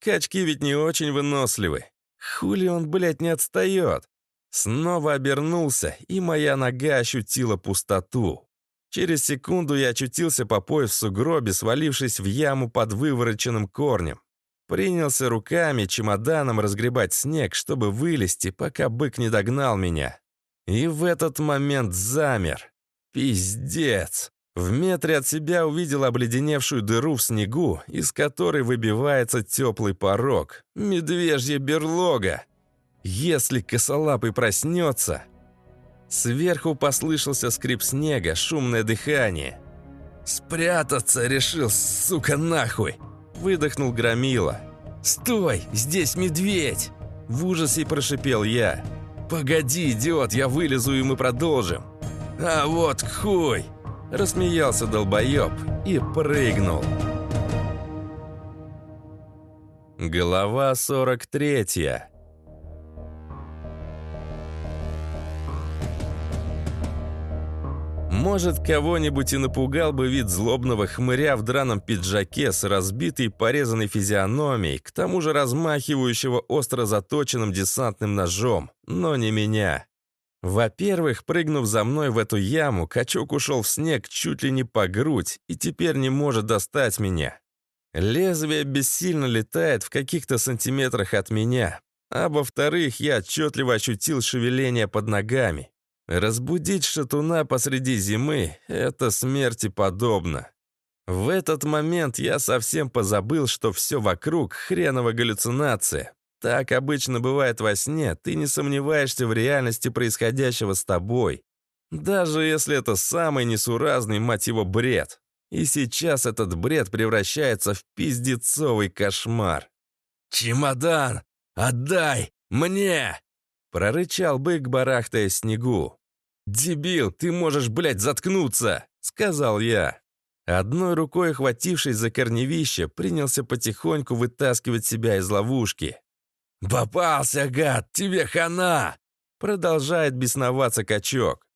Качки ведь не очень выносливы. Хули он, блядь, не отстает? Снова обернулся, и моя нога ощутила пустоту. Через секунду я очутился по пояс в сугробе, свалившись в яму под вывороченным корнем. Принялся руками, чемоданом разгребать снег, чтобы вылезти, пока бык не догнал меня. И в этот момент замер. Пиздец! В метре от себя увидел обледеневшую дыру в снегу, из которой выбивается теплый порог. Медвежья берлога. Если косолапый проснется... Сверху послышался скрип снега, шумное дыхание. «Спрятаться решил, сука, нахуй!» Выдохнул Громила. «Стой! Здесь медведь!» В ужасе прошипел я. «Погоди, идиот, я вылезу и мы продолжим!» «А вот хуй!» Рассмеялся долбоеб и прыгнул. Глава 43 Может, кого-нибудь и напугал бы вид злобного хмыря в драном пиджаке с разбитой порезанной физиономией, к тому же размахивающего остро заточенным десантным ножом, но не меня. Во-первых, прыгнув за мной в эту яму, качок ушел в снег чуть ли не по грудь и теперь не может достать меня. Лезвие бессильно летает в каких-то сантиметрах от меня. А во-вторых, я отчетливо ощутил шевеление под ногами. Разбудить шатуна посреди зимы — это смерти подобно. В этот момент я совсем позабыл, что все вокруг — хреновая галлюцинация. Так обычно бывает во сне, ты не сомневаешься в реальности происходящего с тобой. Даже если это самый несуразный, мать его, бред. И сейчас этот бред превращается в пиздецовый кошмар. «Чемодан! Отдай! Мне!» Прорычал бык, барахтая снегу. «Дебил, ты можешь, блядь, заткнуться!» — сказал я. Одной рукой, охватившись за корневище, принялся потихоньку вытаскивать себя из ловушки. «Попался, гад! Тебе хана!» Продолжает бесноваться качок.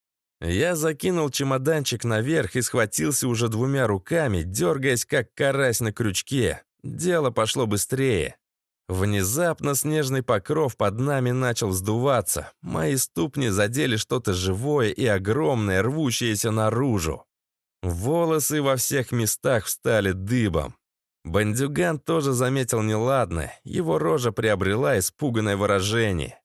Я закинул чемоданчик наверх и схватился уже двумя руками, дергаясь как карась на крючке. Дело пошло быстрее. Внезапно снежный покров под нами начал сдуваться. Мои ступни задели что-то живое и огромное, рвущееся наружу. Волосы во всех местах встали дыбом. Бандюган тоже заметил неладное, его рожа приобрела испуганное выражение.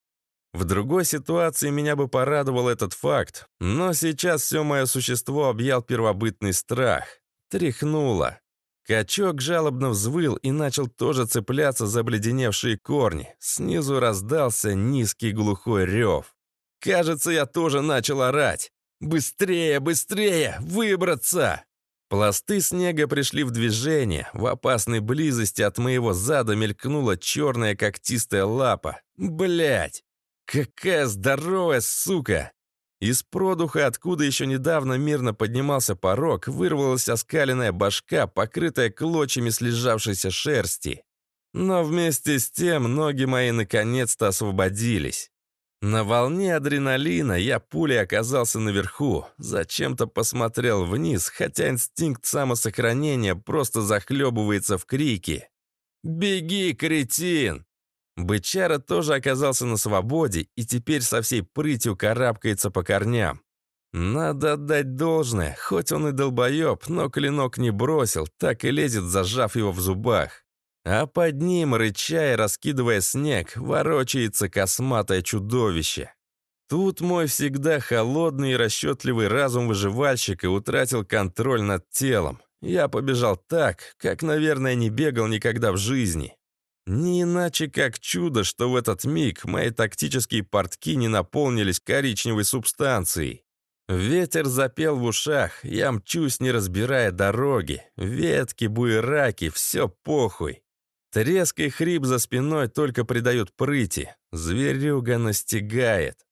В другой ситуации меня бы порадовал этот факт, но сейчас все мое существо объял первобытный страх. Тряхнуло. Качок жалобно взвыл и начал тоже цепляться за обледеневшие корни. Снизу раздался низкий глухой рев. Кажется, я тоже начал орать. «Быстрее, быстрее! Выбраться!» Пласты снега пришли в движение. В опасной близости от моего зада мелькнула черная когтистая лапа. Блять! Какая здоровая сука! Из продуха, откуда еще недавно мирно поднимался порог, вырвалась оскаленная башка, покрытая клочьями слежавшейся шерсти. Но вместе с тем ноги мои наконец-то освободились. На волне адреналина я пулей оказался наверху, зачем-то посмотрел вниз, хотя инстинкт самосохранения просто захлебывается в крике. «Беги, кретин!» Бычара тоже оказался на свободе и теперь со всей прытью карабкается по корням. Надо отдать должное, хоть он и долбоеб, но клинок не бросил, так и лезет, зажав его в зубах. А под ним, рыча и раскидывая снег, ворочается косматое чудовище. Тут мой всегда холодный и расчетливый разум выживальщика утратил контроль над телом. Я побежал так, как, наверное, не бегал никогда в жизни. Не иначе как чудо, что в этот миг мои тактические портки не наполнились коричневой субстанцией. Ветер запел в ушах, я мчусь, не разбирая дороги. Ветки, буераки, все похуй. Треск и хрип за спиной только придают прыти. Зверюга настигает.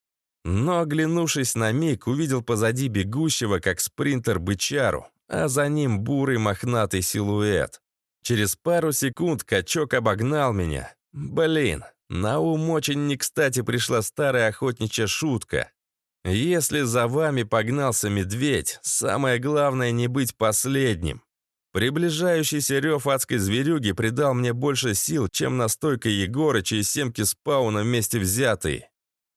Но, оглянувшись на миг, увидел позади бегущего, как спринтер, бычару, а за ним бурый мохнатый силуэт. Через пару секунд качок обогнал меня. Блин, на ум очень не кстати пришла старая охотничья шутка. Если за вами погнался медведь, самое главное не быть последним. Приближающийся рев адской зверюги придал мне больше сил, чем настойка Егорыча и семки спауна вместе взятые.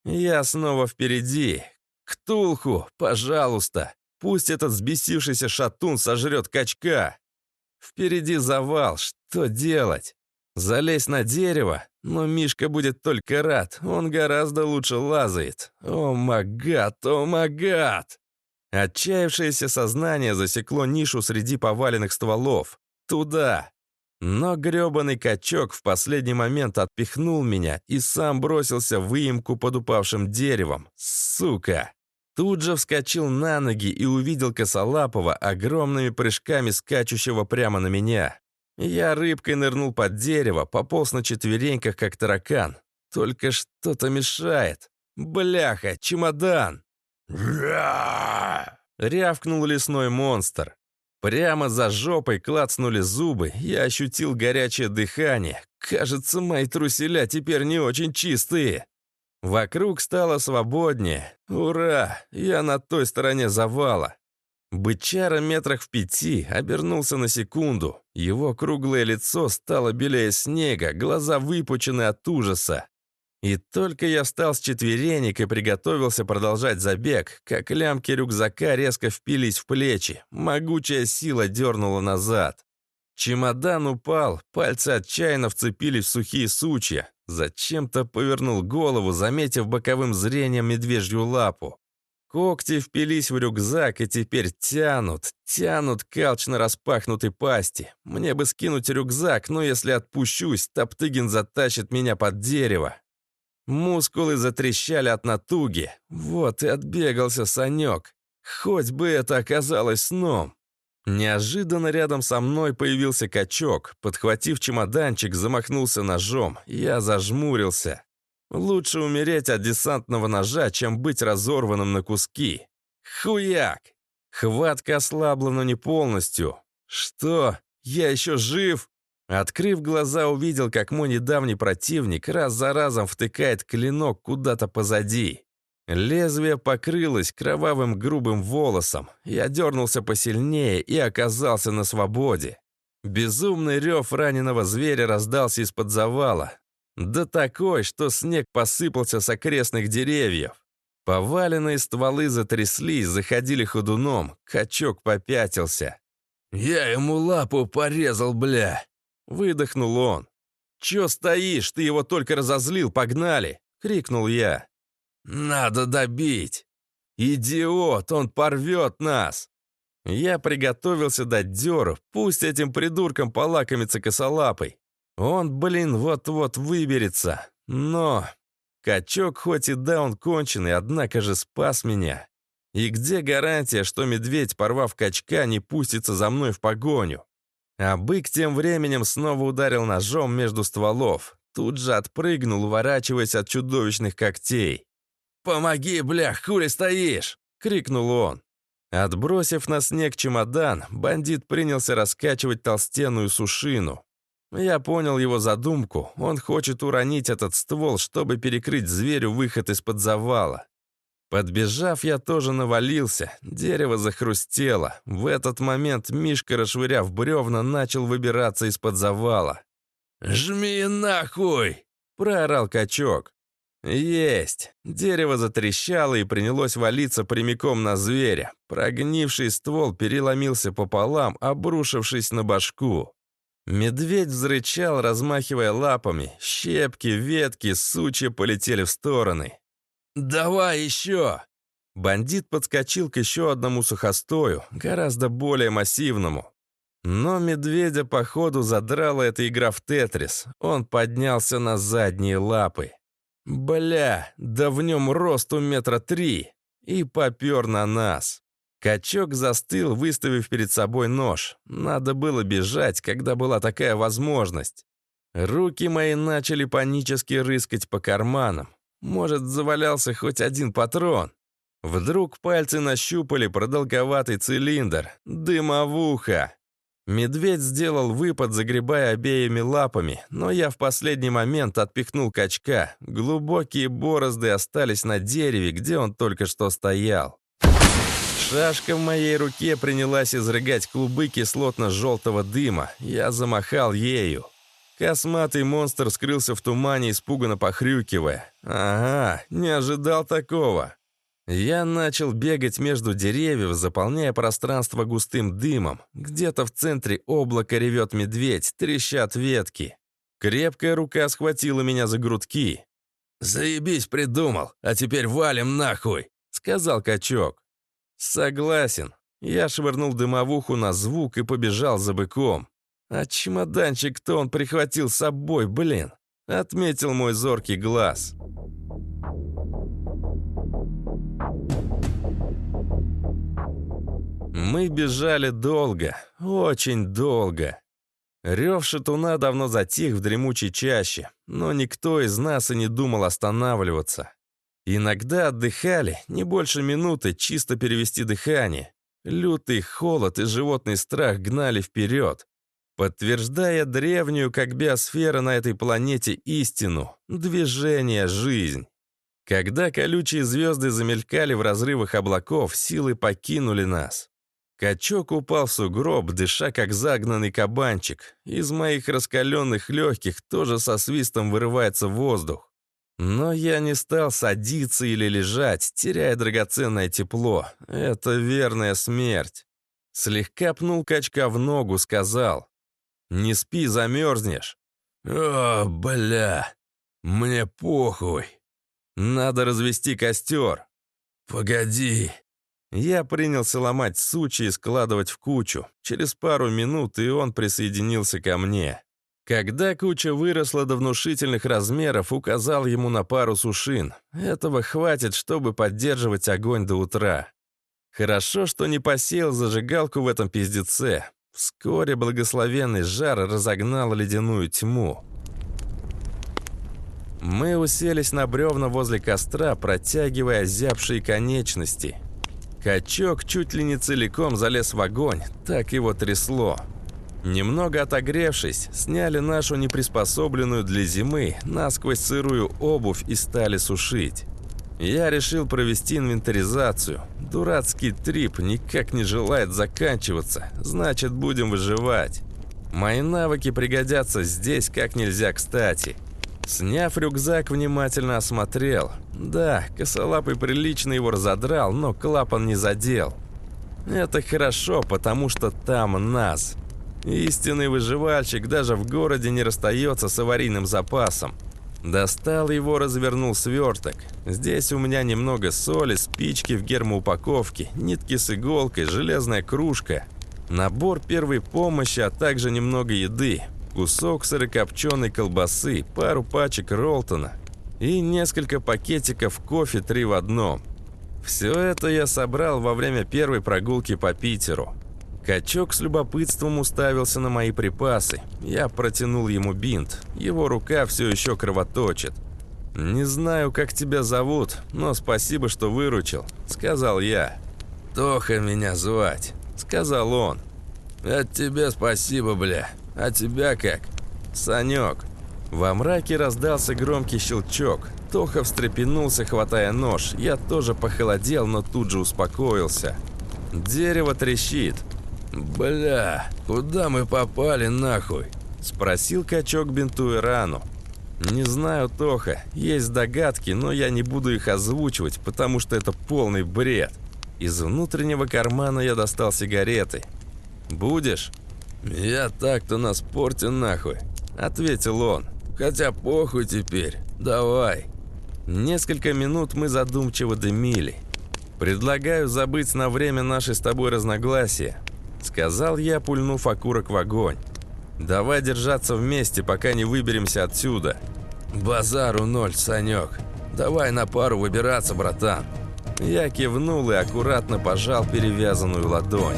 Я снова впереди. Ктулху, пожалуйста, пусть этот взбесившийся шатун сожрет качка. Впереди завал, что делать? Залезь на дерево? Но Мишка будет только рад, он гораздо лучше лазает. О магад, о магад! Отчаявшееся сознание засекло нишу среди поваленных стволов. Туда. Но грёбаный качок в последний момент отпихнул меня и сам бросился в выемку под упавшим деревом. Сука! Тут же вскочил на ноги и увидел косолапого огромными прыжками скачущего прямо на меня. Я рыбкой нырнул под дерево, пополз на четвереньках, как таракан. Только что-то мешает. Бляха, чемодан! Рявкнул лесной монстр. Прямо за жопой клацнули зубы, я ощутил горячее дыхание. Кажется, мои труселя теперь не очень чистые. Вокруг стало свободнее. Ура! Я на той стороне завала. Бычара метрах в пяти обернулся на секунду. Его круглое лицо стало белее снега, глаза выпучены от ужаса. И только я встал с четверенек и приготовился продолжать забег, как лямки рюкзака резко впились в плечи, могучая сила дернула назад. Чемодан упал, пальцы отчаянно вцепились в сухие сучья. Зачем-то повернул голову, заметив боковым зрением медвежью лапу. Когти впились в рюкзак и теперь тянут, тянут калч на распахнутой пасти. Мне бы скинуть рюкзак, но если отпущусь, Топтыгин затащит меня под дерево. Мускулы затрещали от натуги. Вот и отбегался Санек. Хоть бы это оказалось сном. Неожиданно рядом со мной появился качок. Подхватив чемоданчик, замахнулся ножом. Я зажмурился. Лучше умереть от десантного ножа, чем быть разорванным на куски. Хуяк! Хватка ослабла, но не полностью. Что? Я еще жив? Открыв глаза, увидел, как мой недавний противник раз за разом втыкает клинок куда-то позади. Лезвие покрылось кровавым грубым волосом. Я дернулся посильнее и оказался на свободе. Безумный рев раненого зверя раздался из-под завала. Да такой, что снег посыпался с окрестных деревьев. Поваленные стволы затряслись, заходили ходуном. Качок попятился. «Я ему лапу порезал, бля!» Выдохнул он. «Чё стоишь? Ты его только разозлил, погнали!» — крикнул я. «Надо добить!» «Идиот, он порвет нас!» Я приготовился дать дёру, пусть этим придуркам полакомится косолапой. Он, блин, вот-вот выберется. Но... Качок хоть и даун конченый, однако же спас меня. И где гарантия, что медведь, порвав качка, не пустится за мной в погоню? А бык тем временем снова ударил ножом между стволов. Тут же отпрыгнул, уворачиваясь от чудовищных когтей. «Помоги, бля, хули стоишь!» — крикнул он. Отбросив на снег чемодан, бандит принялся раскачивать толстенную сушину. Я понял его задумку. Он хочет уронить этот ствол, чтобы перекрыть зверю выход из-под завала. Подбежав, я тоже навалился. Дерево захрустело. В этот момент Мишка, расшвыряв бревна, начал выбираться из-под завала. «Жми нахуй!» — проорал качок. «Есть!» Дерево затрещало и принялось валиться прямиком на зверя. Прогнивший ствол переломился пополам, обрушившись на башку. Медведь взрычал, размахивая лапами. Щепки, ветки, сучья полетели в стороны. «Давай еще!» Бандит подскочил к еще одному сухостою, гораздо более массивному. Но медведя, походу, задрала эта игра в Тетрис. Он поднялся на задние лапы. Бля, да в нем росту метра три. И попер на нас. Качок застыл, выставив перед собой нож. Надо было бежать, когда была такая возможность. Руки мои начали панически рыскать по карманам. Может, завалялся хоть один патрон. Вдруг пальцы нащупали продолговатый цилиндр. Дымовуха. Медведь сделал выпад, загребая обеими лапами, но я в последний момент отпихнул качка. Глубокие борозды остались на дереве, где он только что стоял. Шашка в моей руке принялась изрыгать клубы кислотно-желтого дыма. Я замахал ею. Косматый монстр скрылся в тумане, испуганно похрюкивая. «Ага, не ожидал такого». Я начал бегать между деревьев, заполняя пространство густым дымом. Где-то в центре облака ревет медведь, трещат ветки. Крепкая рука схватила меня за грудки. «Заебись придумал, а теперь валим нахуй», — сказал качок. «Согласен». Я швырнул дымовуху на звук и побежал за быком. А чемоданчик-то он прихватил с собой, блин. Отметил мой зоркий глаз. Мы бежали долго, очень долго. Рев шатуна давно затих в дремучей чаще, но никто из нас и не думал останавливаться. Иногда отдыхали, не больше минуты, чисто перевести дыхание. Лютый холод и животный страх гнали вперед, подтверждая древнюю, как биосфера на этой планете, истину — движение — жизнь. Когда колючие звезды замелькали в разрывах облаков, силы покинули нас. Качок упал в сугроб, дыша как загнанный кабанчик. Из моих раскаленных легких тоже со свистом вырывается воздух. Но я не стал садиться или лежать, теряя драгоценное тепло. Это верная смерть. Слегка пнул качка в ногу, сказал. Не спи, замерзнешь. О, бля, мне похуй. Надо развести костер. Погоди. Я принялся ломать сучи и складывать в кучу. Через пару минут и он присоединился ко мне. Когда куча выросла до внушительных размеров, указал ему на пару сушин. Этого хватит, чтобы поддерживать огонь до утра. Хорошо, что не посеял зажигалку в этом пиздеце. Вскоре благословенный жар разогнал ледяную тьму. Мы уселись на бревна возле костра, протягивая зябшие конечности. Качок чуть ли не целиком залез в огонь, так его трясло. Немного отогревшись, сняли нашу неприспособленную для зимы насквозь сырую обувь и стали сушить. Я решил провести инвентаризацию. Дурацкий трип никак не желает заканчиваться, значит, будем выживать. Мои навыки пригодятся здесь как нельзя кстати. Сняв рюкзак, внимательно осмотрел. Да, косолапый прилично его разодрал, но клапан не задел. Это хорошо, потому что там нас. Истинный выживальщик даже в городе не расстается с аварийным запасом. Достал его, развернул сверток. Здесь у меня немного соли, спички в гермоупаковке, нитки с иголкой, железная кружка, набор первой помощи, а также немного еды, кусок сырокопченой колбасы, пару пачек Ролтона и несколько пакетиков кофе три в одном. Все это я собрал во время первой прогулки по Питеру. Качок с любопытством уставился на мои припасы. Я протянул ему бинт. Его рука все еще кровоточит. «Не знаю, как тебя зовут, но спасибо, что выручил», — сказал я. «Тоха меня звать», — сказал он. «От тебе спасибо, бля. А тебя как?» «Санек». Во мраке раздался громкий щелчок. Тоха встрепенулся, хватая нож. Я тоже похолодел, но тут же успокоился. Дерево трещит. «Бля, куда мы попали нахуй?» Спросил качок, бинтуя рану. «Не знаю, Тоха. Есть догадки, но я не буду их озвучивать, потому что это полный бред. Из внутреннего кармана я достал сигареты. Будешь?» «Я так-то на спорте нахуй», — ответил он. «Хотя похуй теперь. Давай». Несколько минут мы задумчиво дымили. «Предлагаю забыть на время наши с тобой разногласия. Сказал я, пульнув окурок в огонь. «Давай держаться вместе, пока не выберемся отсюда». «Базару ноль, Санек. Давай на пару выбираться, братан». Я кивнул и аккуратно пожал перевязанную ладонь.